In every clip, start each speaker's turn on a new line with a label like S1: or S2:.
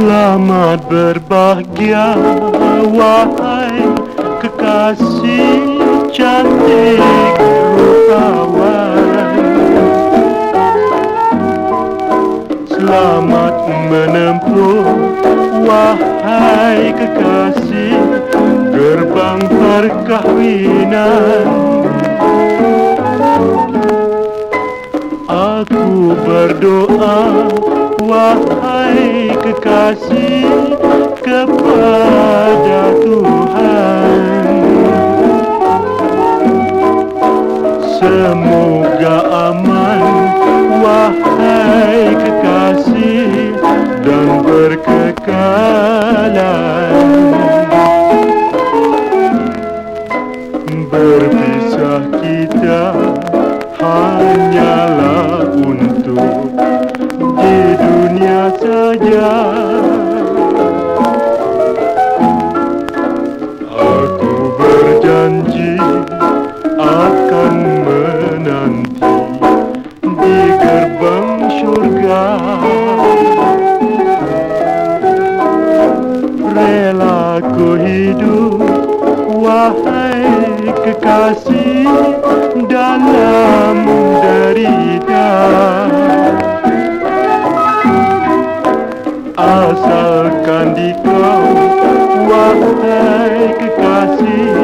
S1: Selamat berbahagia wahai kekasih cantik rupawan. Selamat menempuh wahai kekasih gerbang perkahwinan. Aku berdoa wahai kekasih kepada Tuhan. Semoga aman wahai kekasih dan berkekalan hidup wahai kekasih dalam derita Asalkan di kau wahai kekasih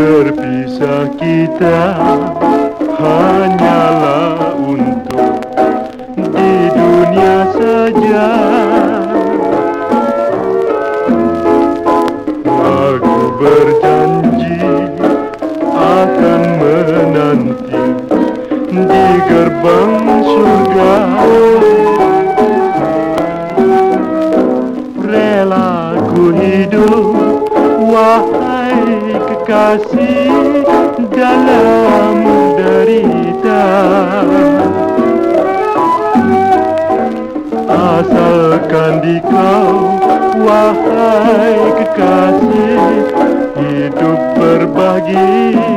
S1: Berpisah kita hanyalah untuk di dunia saja. Aku berjanji akan menanti di gerbang surga. Rela ku hidup wahai kekasih dalam derita. Asalkan di kau wahai kekasih hidup berbahagia